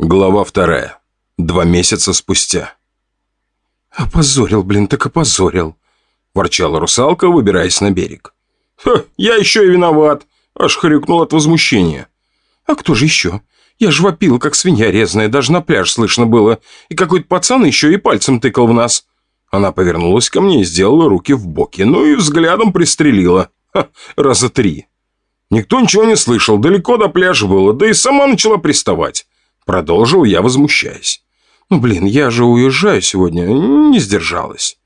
Глава вторая. Два месяца спустя. «Опозорил, блин, так опозорил», – ворчала русалка, выбираясь на берег. «Ха, я еще и виноват!» – аж хрюкнул от возмущения. «А кто же еще? Я ж вопила, как свинья резаная, даже на пляж слышно было. И какой-то пацан еще и пальцем тыкал в нас». Она повернулась ко мне и сделала руки в боки, ну и взглядом пристрелила. Ха, раза три. Никто ничего не слышал, далеко до пляжа было, да и сама начала приставать. Продолжил я, возмущаясь. «Ну, блин, я же уезжаю сегодня, не сдержалась».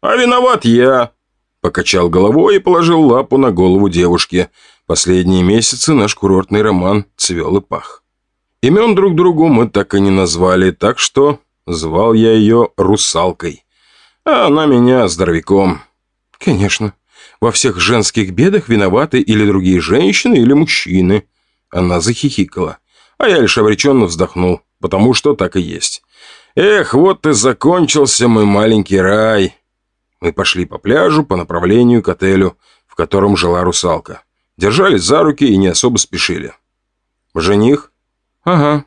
«А виноват я», — покачал головой и положил лапу на голову девушки. Последние месяцы наш курортный роман цвел и пах. Имен друг другу мы так и не назвали, так что звал я ее Русалкой, а она меня Здоровяком. «Конечно. Во всех женских бедах виноваты или другие женщины, или мужчины». Она захихикала а я лишь обреченно вздохнул, потому что так и есть. Эх, вот и закончился мой маленький рай. Мы пошли по пляжу по направлению к отелю, в котором жила русалка. Держались за руки и не особо спешили. Жених? Ага.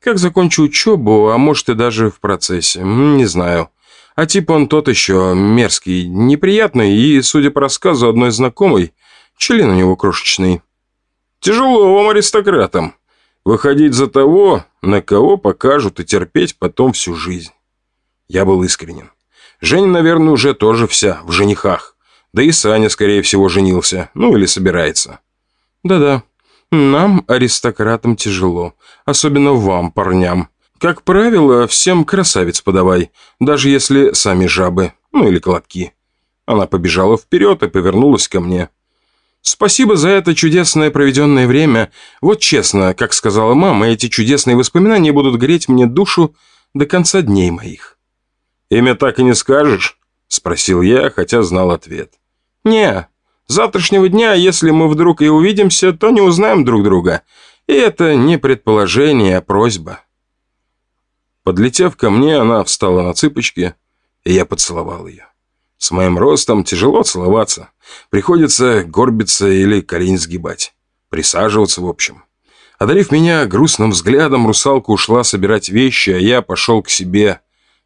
Как закончу учебу, а может и даже в процессе, не знаю. А типа он тот еще мерзкий, неприятный и, судя по рассказу одной знакомой, член у него крошечный. Тяжело вам, аристократам. Выходить за того, на кого покажут и терпеть потом всю жизнь. Я был искренен. Женя, наверное, уже тоже вся в женихах. Да и Саня, скорее всего, женился. Ну, или собирается. Да-да, нам, аристократам, тяжело. Особенно вам, парням. Как правило, всем красавиц подавай, даже если сами жабы, ну или колобки. Она побежала вперед и повернулась ко мне. Спасибо за это чудесное проведенное время. Вот честно, как сказала мама, эти чудесные воспоминания будут греть мне душу до конца дней моих. «Имя так и не скажешь?» – спросил я, хотя знал ответ. «Не, завтрашнего дня, если мы вдруг и увидимся, то не узнаем друг друга. И это не предположение, а просьба». Подлетев ко мне, она встала на цыпочки, и я поцеловал ее. С моим ростом тяжело целоваться. Приходится горбиться или колень сгибать. Присаживаться, в общем. Одарив меня грустным взглядом, русалка ушла собирать вещи, а я пошел к себе.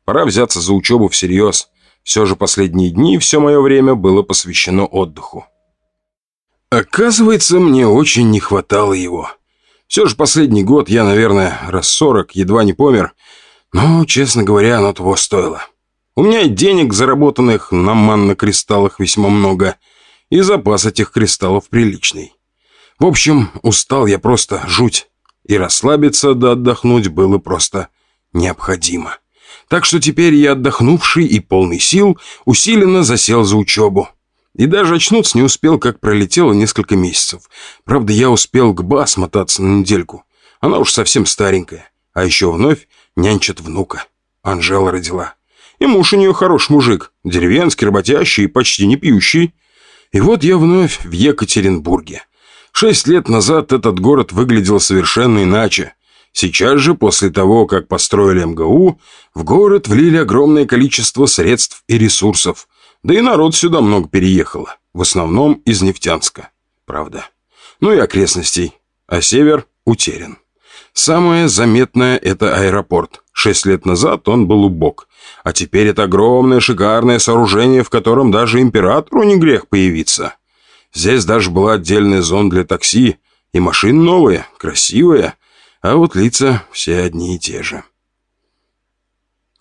Пора взяться за учебу всерьез. Все же последние дни все мое время было посвящено отдыху. Оказывается, мне очень не хватало его. Все же последний год я, наверное, раз сорок, едва не помер. Но, честно говоря, оно того стоило. У меня денег, заработанных на манно-кристаллах, весьма много, и запас этих кристаллов приличный. В общем, устал я просто жуть, и расслабиться да отдохнуть было просто необходимо. Так что теперь я отдохнувший и полный сил усиленно засел за учебу. И даже очнуться не успел, как пролетело несколько месяцев. Правда, я успел к Ба смотаться на недельку. Она уж совсем старенькая. А еще вновь нянчит внука. Анжела родила. И муж у нее хороший мужик, деревенский, работящий и почти не пьющий. И вот я вновь в Екатеринбурге. Шесть лет назад этот город выглядел совершенно иначе. Сейчас же, после того, как построили МГУ, в город влили огромное количество средств и ресурсов. Да и народ сюда много переехало. В основном из Нефтянска. Правда. Ну и окрестностей. А север утерян. Самое заметное – это аэропорт. Шесть лет назад он был убог. А теперь это огромное шикарное сооружение, в котором даже императору не грех появиться. Здесь даже была отдельная зона для такси, и машины новые, красивые, а вот лица все одни и те же.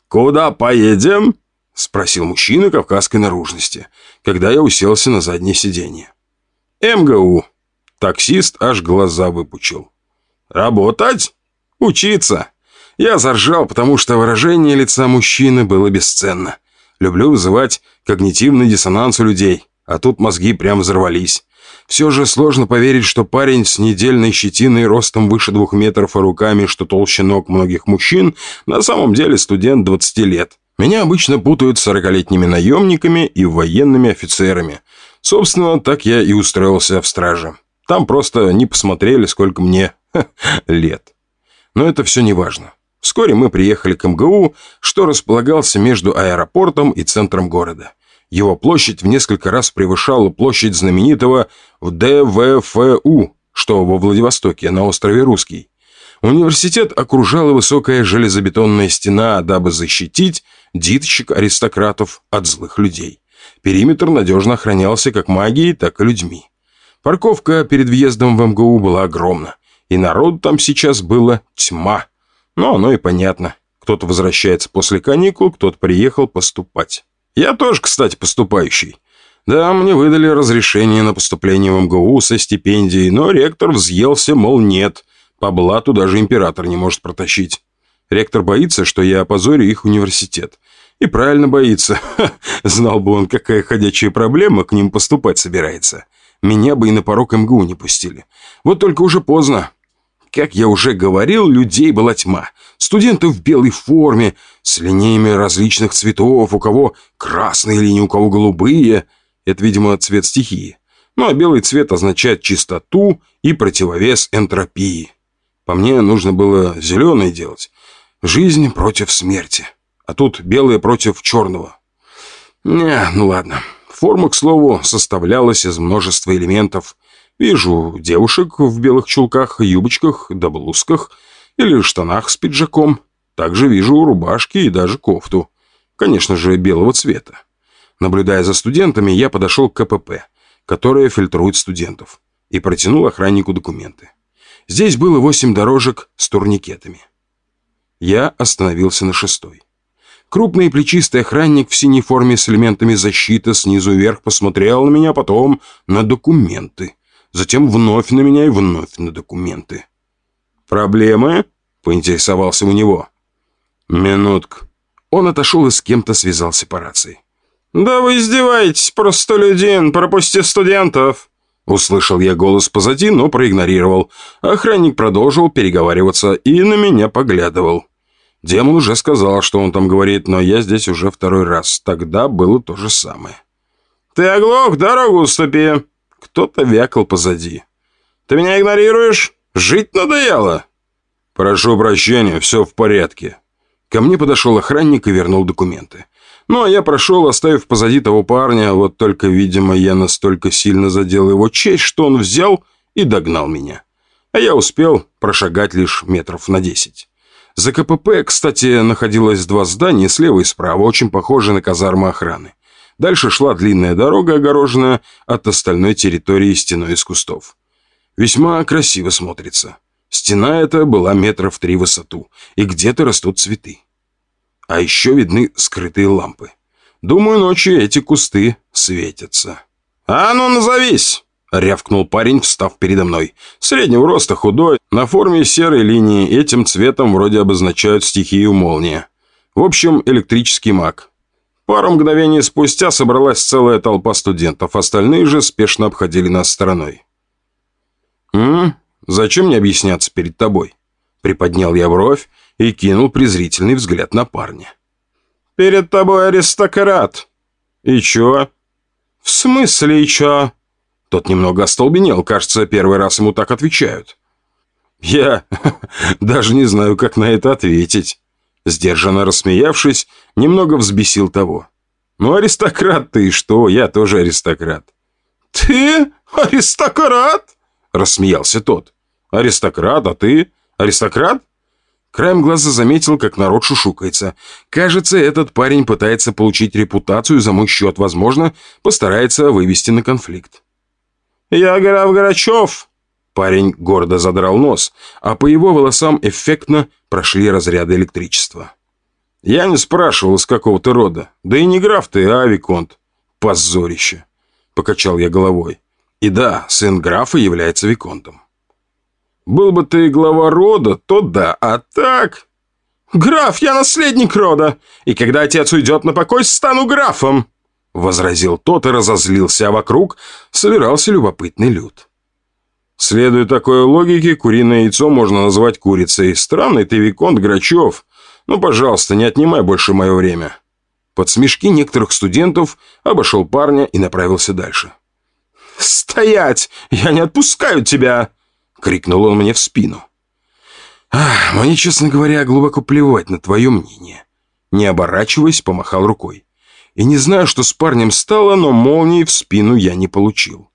«Куда поедем?» – спросил мужчина кавказской наружности, когда я уселся на заднее сиденье. «МГУ». Таксист аж глаза выпучил. «Работать? Учиться?» Я заржал, потому что выражение лица мужчины было бесценно. Люблю вызывать когнитивный диссонанс у людей, а тут мозги прям взорвались. Все же сложно поверить, что парень с недельной щетиной ростом выше двух метров и руками, что толще ног многих мужчин, на самом деле студент 20 лет. Меня обычно путают с сорокалетними наемниками и военными офицерами. Собственно, так я и устроился в страже. Там просто не посмотрели, сколько мне лет. Но это все не важно. Вскоре мы приехали к МГУ, что располагался между аэропортом и центром города. Его площадь в несколько раз превышала площадь знаменитого ДВФУ, что во Владивостоке, на острове Русский. Университет окружала высокая железобетонная стена, дабы защитить диточек-аристократов от злых людей. Периметр надежно охранялся как магией, так и людьми. Парковка перед въездом в МГУ была огромна, и народ там сейчас было тьма. Но оно и понятно. Кто-то возвращается после каникул, кто-то приехал поступать. Я тоже, кстати, поступающий. Да, мне выдали разрешение на поступление в МГУ со стипендией, но ректор взъелся, мол, нет. По блату даже император не может протащить. Ректор боится, что я опозорю их университет. И правильно боится. Ха, знал бы он, какая ходячая проблема к ним поступать собирается. Меня бы и на порог МГУ не пустили. Вот только уже поздно. Как я уже говорил, людей была тьма. Студенты в белой форме, с линиями различных цветов, у кого красные линии, у кого голубые. Это, видимо, цвет стихии. Ну а белый цвет означает чистоту и противовес энтропии. По мне, нужно было зеленый делать. Жизнь против смерти. А тут белое против черного. Не, ну ладно. Форма, к слову, составлялась из множества элементов. Вижу девушек в белых чулках, юбочках да блузках или штанах с пиджаком. Также вижу рубашки и даже кофту. Конечно же, белого цвета. Наблюдая за студентами, я подошел к КПП, которая фильтрует студентов, и протянул охраннику документы. Здесь было восемь дорожек с турникетами. Я остановился на шестой. Крупный плечистый охранник в синей форме с элементами защиты снизу вверх посмотрел на меня, потом на документы. Затем вновь на меня и вновь на документы. «Проблемы?» — поинтересовался у него. «Минутку». Он отошел и с кем-то связался по рации. «Да вы издеваетесь, простолюдин, пропусти студентов!» Услышал я голос позади, но проигнорировал. Охранник продолжил переговариваться и на меня поглядывал. Демон уже сказал, что он там говорит, но я здесь уже второй раз. Тогда было то же самое. «Ты оглох, дорогу уступи!» Кто-то вякал позади. «Ты меня игнорируешь? Жить надоело!» «Прошу прощения, все в порядке». Ко мне подошел охранник и вернул документы. Ну, а я прошел, оставив позади того парня, вот только, видимо, я настолько сильно задел его честь, что он взял и догнал меня. А я успел прошагать лишь метров на десять. За КПП, кстати, находилось два здания, слева и справа, очень похожие на казармы охраны. Дальше шла длинная дорога, огороженная от остальной территории стеной из кустов. Весьма красиво смотрится. Стена эта была метров три в высоту, и где-то растут цветы. А еще видны скрытые лампы. Думаю, ночью эти кусты светятся. «А ну, назовись!» — рявкнул парень, встав передо мной. Среднего роста, худой, на форме серой линии, этим цветом вроде обозначают стихию молния. В общем, электрический маг. Пару мгновений спустя собралась целая толпа студентов, остальные же спешно обходили нас стороной. «М? Зачем мне объясняться перед тобой?» Приподнял я бровь и кинул презрительный взгляд на парня. «Перед тобой аристократ». «И чё?» «В смысле и чё?» Тот немного остолбенел, кажется, первый раз ему так отвечают. «Я даже не знаю, как на это ответить». Сдержанно рассмеявшись, немного взбесил того. «Ну, аристократ ты что? Я тоже аристократ». «Ты аристократ?» – рассмеялся тот. «Аристократ, а ты? Аристократ?» Краем глаза заметил, как народ шушукается. Кажется, этот парень пытается получить репутацию за мой счет. Возможно, постарается вывести на конфликт. «Я граф Грачев!» Парень гордо задрал нос, а по его волосам эффектно прошли разряды электричества. «Я не спрашивал, из какого ты рода. Да и не граф ты, а виконт. Позорище!» Покачал я головой. «И да, сын графа является виконтом». «Был бы ты глава рода, то да, а так...» «Граф, я наследник рода, и когда отец уйдет на покой, стану графом!» Возразил тот и разозлился, а вокруг собирался любопытный люд. Следуя такой логике, куриное яйцо можно назвать курицей. Странный ты, Виконт Грачев. Ну, пожалуйста, не отнимай больше мое время. Под смешки некоторых студентов обошел парня и направился дальше. «Стоять! Я не отпускаю тебя!» — крикнул он мне в спину. «Ах, мне, честно говоря, глубоко плевать на твое мнение». Не оборачиваясь, помахал рукой. И не знаю, что с парнем стало, но молнии в спину я не получил.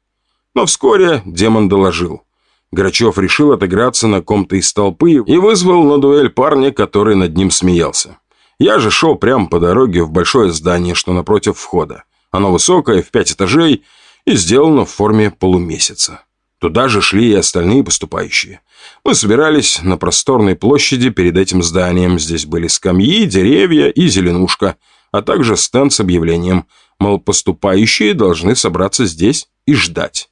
Но вскоре демон доложил. Грачев решил отыграться на ком-то из толпы и вызвал на дуэль парня, который над ним смеялся. Я же шел прямо по дороге в большое здание, что напротив входа. Оно высокое, в пять этажей и сделано в форме полумесяца. Туда же шли и остальные поступающие. Мы собирались на просторной площади перед этим зданием. Здесь были скамьи, деревья и зеленушка, а также стенд с объявлением, мол, поступающие должны собраться здесь и ждать.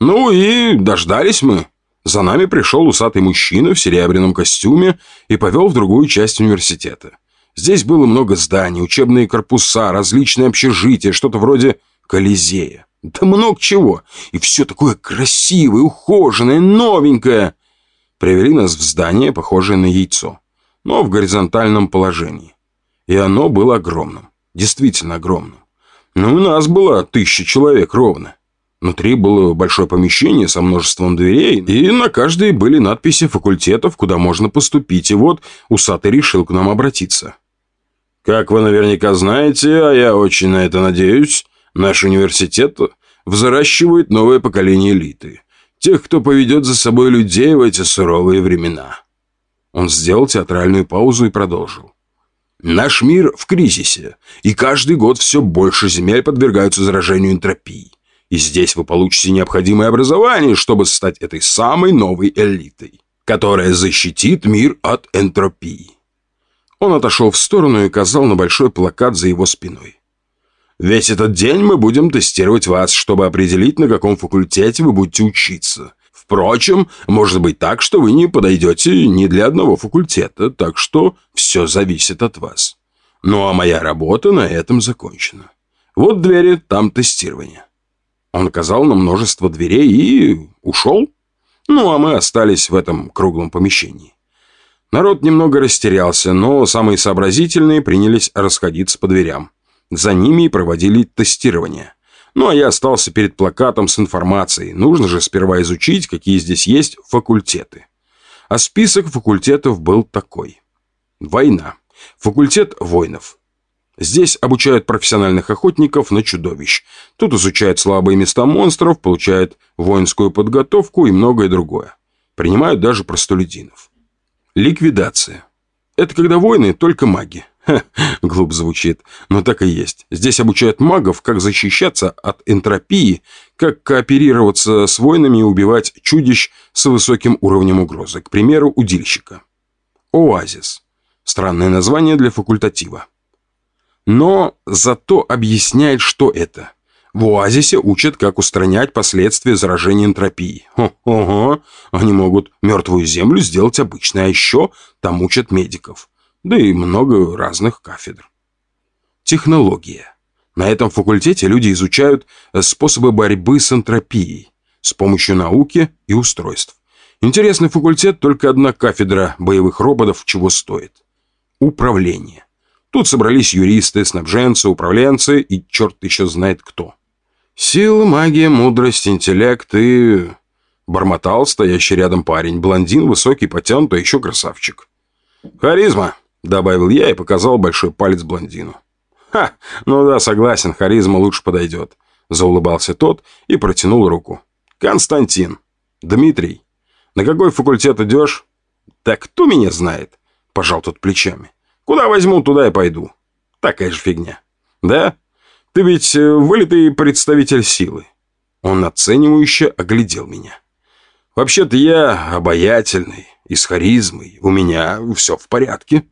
Ну и дождались мы. За нами пришел усатый мужчина в серебряном костюме и повел в другую часть университета. Здесь было много зданий, учебные корпуса, различные общежития, что-то вроде Колизея. Да много чего. И все такое красивое, ухоженное, новенькое. Привели нас в здание, похожее на яйцо, но в горизонтальном положении. И оно было огромным. Действительно огромным. Ну, у нас было тысяча человек ровно. Внутри было большое помещение со множеством дверей, и на каждой были надписи факультетов, куда можно поступить. И вот усатый решил к нам обратиться. «Как вы наверняка знаете, а я очень на это надеюсь, наш университет взращивает новое поколение элиты. Тех, кто поведет за собой людей в эти суровые времена». Он сделал театральную паузу и продолжил. «Наш мир в кризисе, и каждый год все больше земель подвергаются заражению энтропии. И здесь вы получите необходимое образование, чтобы стать этой самой новой элитой, которая защитит мир от энтропии. Он отошел в сторону и указал на большой плакат за его спиной. Весь этот день мы будем тестировать вас, чтобы определить, на каком факультете вы будете учиться. Впрочем, может быть так, что вы не подойдете ни для одного факультета, так что все зависит от вас. Ну а моя работа на этом закончена. Вот двери, там тестирование. Он указал на множество дверей и ушел. Ну, а мы остались в этом круглом помещении. Народ немного растерялся, но самые сообразительные принялись расходиться по дверям. За ними проводили тестирование. Ну, а я остался перед плакатом с информацией. Нужно же сперва изучить, какие здесь есть факультеты. А список факультетов был такой. Война. Факультет воинов. Здесь обучают профессиональных охотников на чудовищ. Тут изучают слабые места монстров, получают воинскую подготовку и многое другое. Принимают даже простолюдинов. Ликвидация. Это когда воины только маги. Ха, глуп звучит, но так и есть. Здесь обучают магов, как защищаться от энтропии, как кооперироваться с воинами и убивать чудищ с высоким уровнем угрозы. К примеру, удильщика. Оазис. Странное название для факультатива но зато объясняет, что это. В оазисе учат, как устранять последствия заражения энтропией. Ого, они могут мертвую землю сделать обычной, а еще там учат медиков. Да и много разных кафедр. Технология. На этом факультете люди изучают способы борьбы с энтропией с помощью науки и устройств. Интересный факультет, только одна кафедра боевых роботов чего стоит. Управление. Тут собрались юристы, снабженцы, управленцы и черт еще знает кто. Сила, магия, мудрость, интеллект и... Бормотал стоящий рядом парень, блондин, высокий, потянутый, еще красавчик. «Харизма», — добавил я и показал большой палец блондину. «Ха, ну да, согласен, харизма лучше подойдет», — заулыбался тот и протянул руку. «Константин. Дмитрий. На какой факультет идешь?» «Да кто меня знает?» — пожал тот плечами. Куда возьму, туда и пойду. Такая же фигня. Да? Ты ведь э, вылитый представитель силы. Он оценивающе оглядел меня. Вообще-то я обаятельный и с харизмой. У меня все в порядке.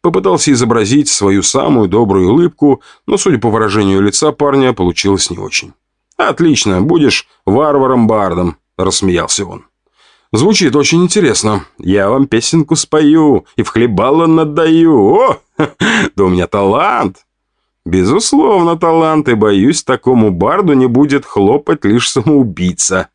Попытался изобразить свою самую добрую улыбку, но, судя по выражению лица парня, получилось не очень. «Отлично, будешь варваром-бардом», — рассмеялся он. Звучит очень интересно. Я вам песенку спою и в хлебало надаю. О, да у меня талант. Безусловно, талант, и, боюсь, такому барду не будет хлопать лишь самоубийца.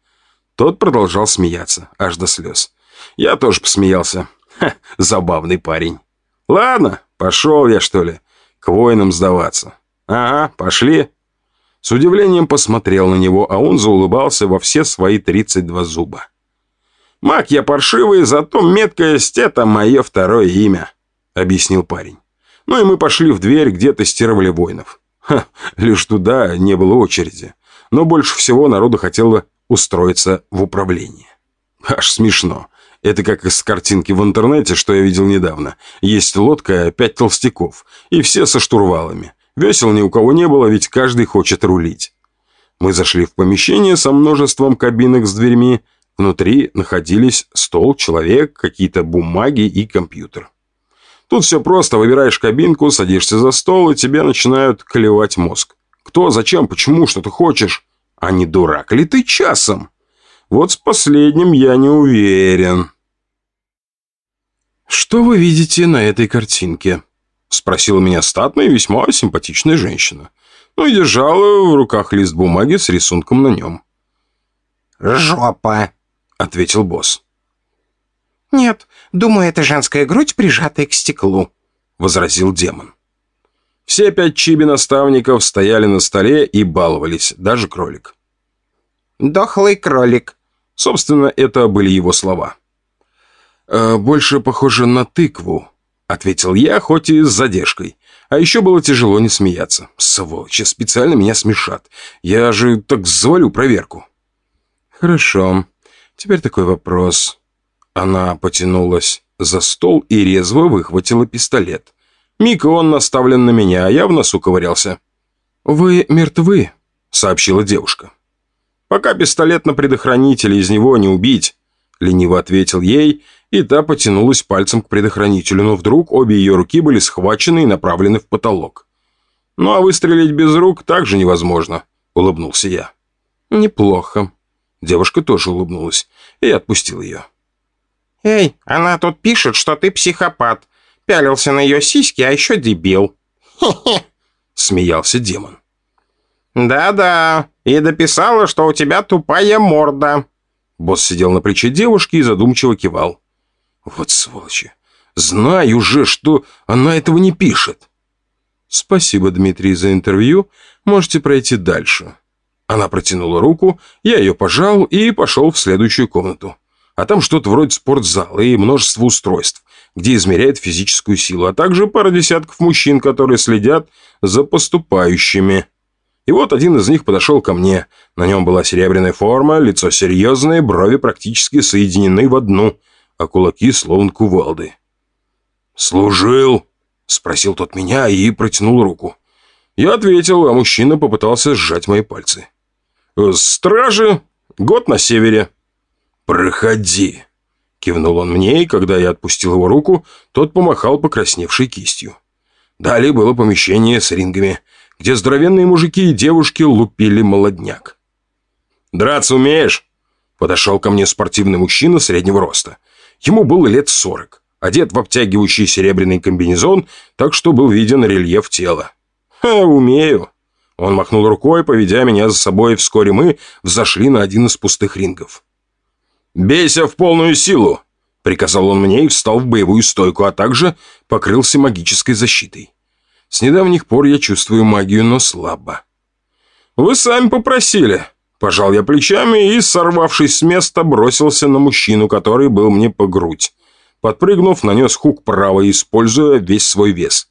Тот продолжал смеяться, аж до слез. Я тоже посмеялся. Ха, забавный парень. Ладно, пошел я, что ли, к воинам сдаваться. Ага, пошли. С удивлением посмотрел на него, а он заулыбался во все свои 32 зуба. Маг я паршивый, зато меткость — это мое второе имя», — объяснил парень. Ну и мы пошли в дверь, где тестировали воинов. Ха, лишь туда не было очереди. Но больше всего народу хотело устроиться в управление. Аж смешно. Это как из картинки в интернете, что я видел недавно. Есть лодка, пять толстяков, и все со штурвалами. Весел ни у кого не было, ведь каждый хочет рулить. Мы зашли в помещение со множеством кабинок с дверьми. Внутри находились стол, человек, какие-то бумаги и компьютер. Тут все просто. Выбираешь кабинку, садишься за стол, и тебе начинают клевать мозг. Кто, зачем, почему, что ты хочешь? А не дурак ли ты часом? Вот с последним я не уверен. «Что вы видите на этой картинке?» Спросила меня статная и весьма симпатичная женщина ну и держала в руках лист бумаги с рисунком на нем. «Жопа», — ответил босс. «Нет, думаю, это женская грудь, прижатая к стеклу», — возразил демон. Все пять чиби-наставников стояли на столе и баловались, даже кролик. «Дохлый кролик». Собственно, это были его слова. «Э, «Больше похоже на тыкву», — ответил я, хоть и с задержкой. А еще было тяжело не смеяться. Сволочи, специально меня смешат. Я же так завалю проверку. Хорошо. Теперь такой вопрос. Она потянулась за стол и резво выхватила пистолет. Мика он наставлен на меня, а я в носу ковырялся. «Вы мертвы», — сообщила девушка. «Пока пистолет на предохранителе, из него не убить», — лениво ответил ей и та потянулась пальцем к предохранителю, но вдруг обе ее руки были схвачены и направлены в потолок. «Ну а выстрелить без рук также невозможно», — улыбнулся я. «Неплохо». Девушка тоже улыбнулась и отпустил ее. «Эй, она тут пишет, что ты психопат. Пялился на ее сиськи, а еще дебил». «Хе-хе», — смеялся демон. «Да-да, и дописала, что у тебя тупая морда». Босс сидел на плече девушки и задумчиво кивал. Вот сволочи. Знаю уже, что она этого не пишет. Спасибо, Дмитрий, за интервью. Можете пройти дальше. Она протянула руку, я ее пожал и пошел в следующую комнату. А там что-то вроде спортзала и множество устройств, где измеряют физическую силу, а также пара десятков мужчин, которые следят за поступающими. И вот один из них подошел ко мне. На нем была серебряная форма, лицо серьезное, брови практически соединены в одну – а кулаки словно кувалды. «Служил?» — спросил тот меня и протянул руку. Я ответил, а мужчина попытался сжать мои пальцы. «Стражи, год на севере». «Проходи», — кивнул он мне, и когда я отпустил его руку, тот помахал покрасневшей кистью. Далее было помещение с рингами, где здоровенные мужики и девушки лупили молодняк. «Драться умеешь?» Подошел ко мне спортивный мужчина среднего роста — Ему было лет сорок, одет в обтягивающий серебряный комбинезон, так что был виден рельеф тела. «Ха, умею!» Он махнул рукой, поведя меня за собой, и вскоре мы взошли на один из пустых рингов. «Бейся в полную силу!» — приказал он мне и встал в боевую стойку, а также покрылся магической защитой. С недавних пор я чувствую магию, но слабо. «Вы сами попросили!» Пожал я плечами и, сорвавшись с места, бросился на мужчину, который был мне по грудь. Подпрыгнув, нанес хук право, используя весь свой вес.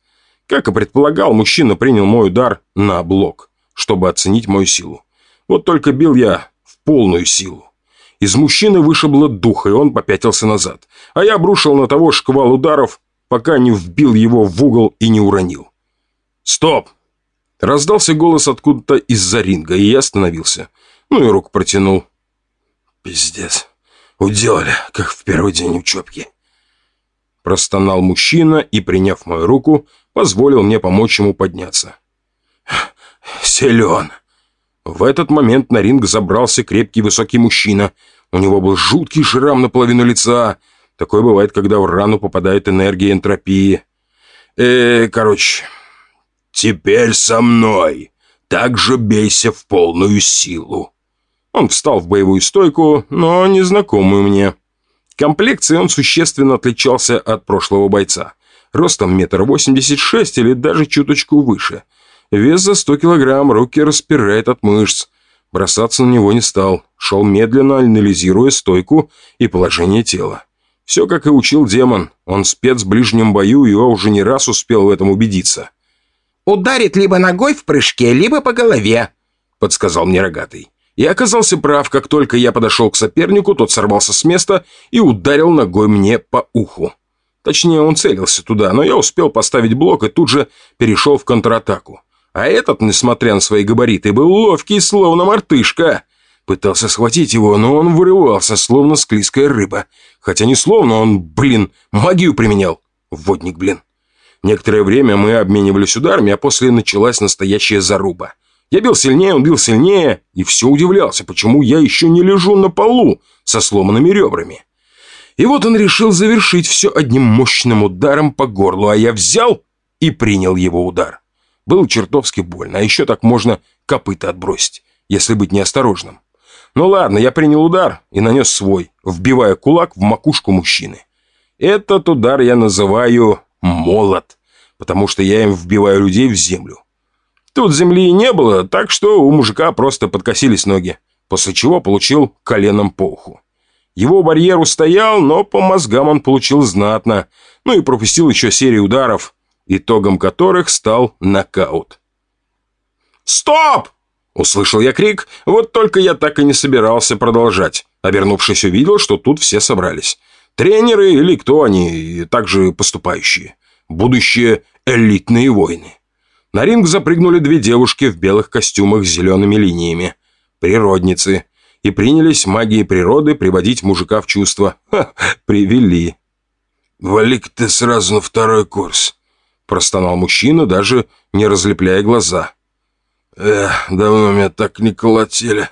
Как и предполагал, мужчина принял мой удар на блок, чтобы оценить мою силу. Вот только бил я в полную силу. Из мужчины вышибло дух, и он попятился назад. А я обрушил на того шквал ударов, пока не вбил его в угол и не уронил. «Стоп!» Раздался голос откуда-то из-за ринга, и я остановился. Ну и руку протянул. «Пиздец. Уделали, как в первый день учебки». Простонал мужчина и, приняв мою руку, позволил мне помочь ему подняться. «Силен». В этот момент на ринг забрался крепкий высокий мужчина. У него был жуткий шрам наполовину лица. Такое бывает, когда в рану попадает энергия энтропии. Э, короче, теперь со мной. Так же бейся в полную силу. Он встал в боевую стойку, но незнакомую мне. Комплекцией он существенно отличался от прошлого бойца. Ростом метр восемьдесят шесть или даже чуточку выше. Вес за сто килограмм, руки распирает от мышц. Бросаться на него не стал. Шел медленно, анализируя стойку и положение тела. Все, как и учил демон. Он спец в ближнем бою, и уже не раз успел в этом убедиться. «Ударит либо ногой в прыжке, либо по голове», — подсказал мне рогатый И оказался прав, как только я подошел к сопернику, тот сорвался с места и ударил ногой мне по уху. Точнее, он целился туда, но я успел поставить блок и тут же перешел в контратаку. А этот, несмотря на свои габариты, был ловкий, словно мартышка. Пытался схватить его, но он вырывался, словно склизкая рыба. Хотя не словно, он, блин, магию применял. Водник, блин. Некоторое время мы обменивались ударами, а после началась настоящая заруба. Я бил сильнее, он бил сильнее, и все удивлялся, почему я еще не лежу на полу со сломанными ребрами. И вот он решил завершить все одним мощным ударом по горлу, а я взял и принял его удар. Было чертовски больно, а еще так можно копыта отбросить, если быть неосторожным. Ну ладно, я принял удар и нанес свой, вбивая кулак в макушку мужчины. Этот удар я называю молот, потому что я им вбиваю людей в землю. Тут земли не было, так что у мужика просто подкосились ноги, после чего получил коленом по уху. Его барьер устоял, но по мозгам он получил знатно, ну и пропустил еще серию ударов, итогом которых стал нокаут. «Стоп!» – услышал я крик, вот только я так и не собирался продолжать. Обернувшись, увидел, что тут все собрались. Тренеры или кто они, также поступающие. Будущие элитные воины. На ринг запрыгнули две девушки в белых костюмах с зелеными линиями. Природницы. И принялись магией природы приводить мужика в чувство. Ха, привели. «Вали-ка ты сразу на второй курс», – простонал мужчина, даже не разлепляя глаза. «Эх, давно меня так не колотили.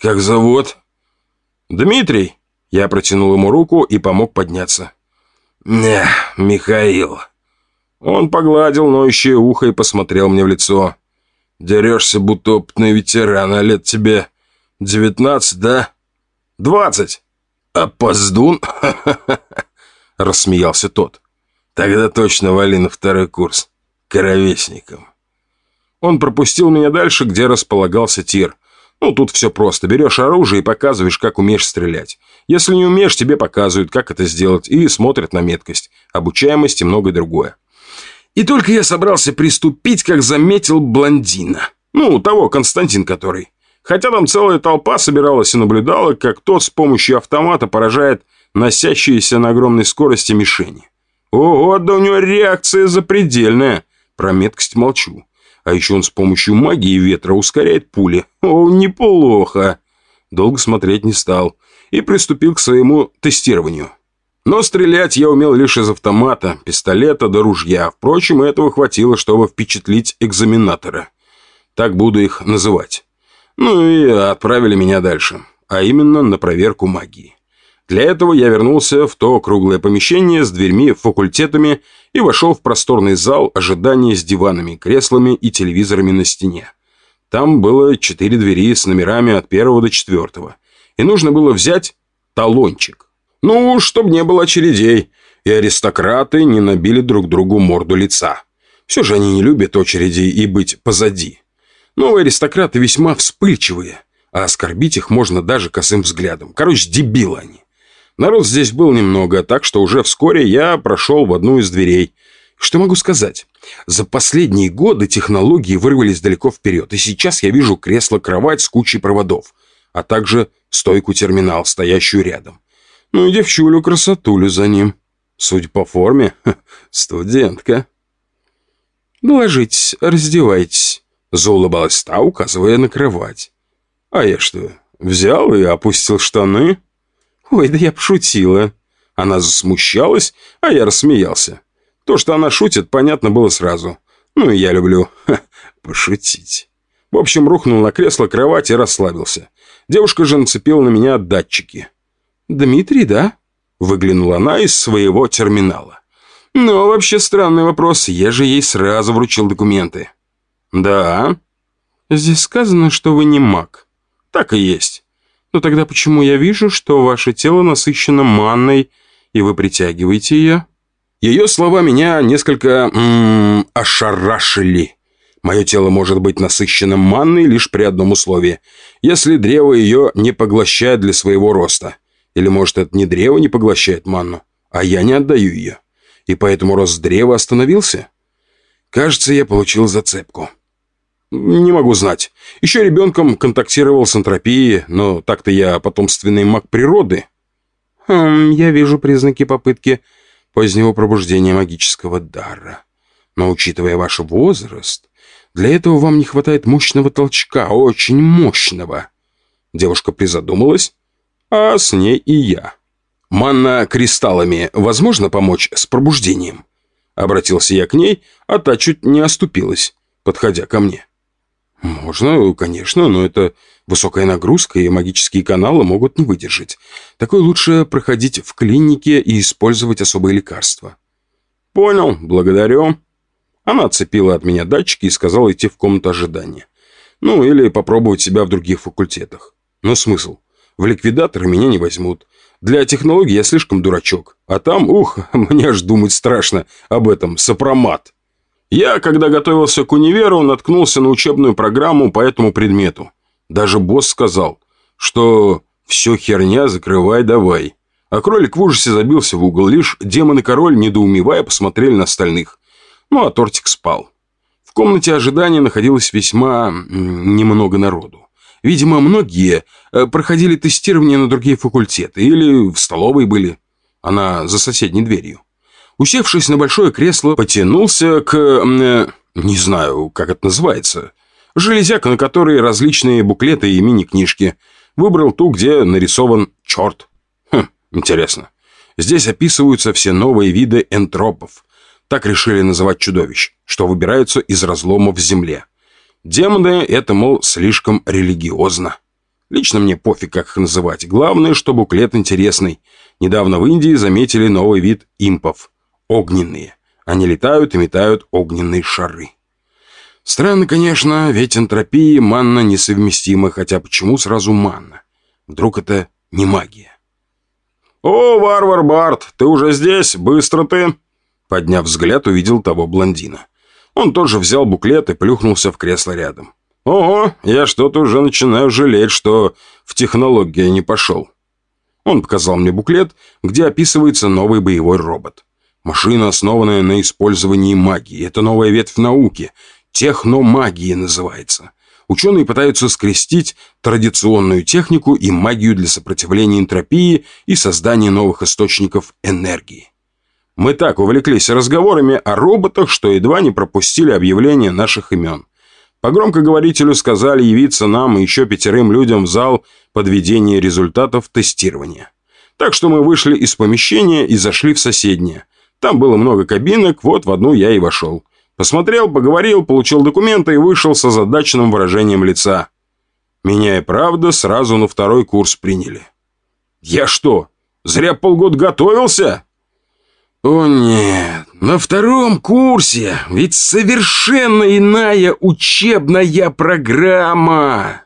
Как зовут?» «Дмитрий», – я протянул ему руку и помог подняться. «Не, Михаил», он погладил ноющее ухо и посмотрел мне в лицо. «Дерешься, будто опытный ветеран, а лет тебе девятнадцать, да?» «Двадцать!» «Опоздун?» Рассмеялся тот. «Тогда точно вали на второй курс. К ровесникам». Он пропустил меня дальше, где располагался тир. Ну, тут все просто. Берешь оружие и показываешь, как умеешь стрелять. Если не умеешь, тебе показывают, как это сделать, и смотрят на меткость, обучаемость и многое другое. И только я собрался приступить, как заметил блондина. Ну, того, Константин который. Хотя там целая толпа собиралась и наблюдала, как тот с помощью автомата поражает носящиеся на огромной скорости мишени. Ого, да у него реакция запредельная. Про меткость молчу. А еще он с помощью магии ветра ускоряет пули. О, неплохо. Долго смотреть не стал. И приступил к своему тестированию. Но стрелять я умел лишь из автомата, пистолета до ружья. Впрочем, этого хватило, чтобы впечатлить экзаменатора. Так буду их называть. Ну и отправили меня дальше, а именно на проверку магии. Для этого я вернулся в то круглое помещение с дверьми, факультетами и вошел в просторный зал ожидания с диванами, креслами и телевизорами на стене. Там было четыре двери с номерами от первого до четвертого. И нужно было взять талончик. Ну, чтобы не было очередей, и аристократы не набили друг другу морду лица. Все же они не любят очереди и быть позади. Новые аристократы весьма вспыльчивые, а оскорбить их можно даже косым взглядом. Короче, дебилы они. Народ здесь был немного, так что уже вскоре я прошел в одну из дверей. Что могу сказать? За последние годы технологии вырвались далеко вперед, и сейчас я вижу кресло-кровать с кучей проводов, а также стойку-терминал, стоящую рядом. Ну и девчулю-красотулю за ним. Судя по форме, студентка. «Ложитесь, раздевайтесь», — заулыбалась та, указывая на кровать. «А я что, взял и опустил штаны?» «Ой, да я пошутила». Она засмущалась, а я рассмеялся. То, что она шутит, понятно было сразу. Ну и я люблю ха, пошутить. В общем, рухнул на кресло кровати и расслабился. Девушка же нацепила на меня датчики. «Дмитрий, да?» Выглянула она из своего терминала. «Ну, вообще странный вопрос. Я же ей сразу вручил документы». «Да?» «Здесь сказано, что вы не маг». «Так и есть». «Но тогда почему я вижу, что ваше тело насыщено манной, и вы притягиваете ее?» Ее слова меня несколько м -м, ошарашили. Мое тело может быть насыщенным манной лишь при одном условии, если древо ее не поглощает для своего роста. Или, может, это не древо не поглощает манну, а я не отдаю ее. И поэтому рост древа остановился? Кажется, я получил зацепку. Не могу знать. Еще ребенком контактировал с антропией, но так-то я потомственный маг природы. Хм, я вижу признаки попытки позднего пробуждения магического дара. Но учитывая ваш возраст, для этого вам не хватает мощного толчка, очень мощного. Девушка призадумалась, а с ней и я. «Манна кристаллами возможно помочь с пробуждением?» Обратился я к ней, а та чуть не оступилась, подходя ко мне. «Можно, конечно, но это высокая нагрузка, и магические каналы могут не выдержать. Такое лучше проходить в клинике и использовать особые лекарства». «Понял, благодарю». Она отцепила от меня датчики и сказала идти в комнату ожидания. Ну, или попробовать себя в других факультетах. Но смысл? В ликвидаторы меня не возьмут. Для технологий я слишком дурачок. А там, ух, мне аж думать страшно об этом, сопромат. Я, когда готовился к универу, наткнулся на учебную программу по этому предмету. Даже босс сказал, что все херня, закрывай давай. А кролик в ужасе забился в угол. Лишь демон и король, недоумевая, посмотрели на остальных. Ну, а тортик спал. В комнате ожидания находилось весьма немного народу. Видимо, многие э, проходили тестирование на другие факультеты или в столовой были. Она за соседней дверью. Усевшись на большое кресло, потянулся к... Э, не знаю, как это называется. Железяка, на которой различные буклеты и мини-книжки. Выбрал ту, где нарисован черт. Хм, интересно. Здесь описываются все новые виды энтропов. Так решили называть чудовищ, что выбираются из разломов в земле. Демоны — это, мол, слишком религиозно. Лично мне пофиг, как их называть. Главное, что буклет интересный. Недавно в Индии заметили новый вид импов — огненные. Они летают и метают огненные шары. Странно, конечно, ведь энтропия и манна несовместимы, хотя почему сразу манна? Вдруг это не магия? «О, варвар Барт, ты уже здесь? Быстро ты!» Подняв взгляд, увидел того блондина. Он тоже взял буклет и плюхнулся в кресло рядом. «Ого, я что-то уже начинаю жалеть, что в технологию не пошел». Он показал мне буклет, где описывается новый боевой робот. Машина, основанная на использовании магии. Это новая ветвь науки. Техномагия называется. Ученые пытаются скрестить традиционную технику и магию для сопротивления энтропии и создания новых источников энергии. Мы так увлеклись разговорами о роботах, что едва не пропустили объявление наших имен. По громкоговорителю сказали явиться нам и еще пятерым людям в зал подведения результатов тестирования. Так что мы вышли из помещения и зашли в соседнее – там было много кабинок, вот в одну я и вошел. Посмотрел, поговорил, получил документы и вышел с озадаченным выражением лица. Меня и правда сразу на второй курс приняли. Я что, зря полгода готовился? О нет, на втором курсе ведь совершенно иная учебная программа.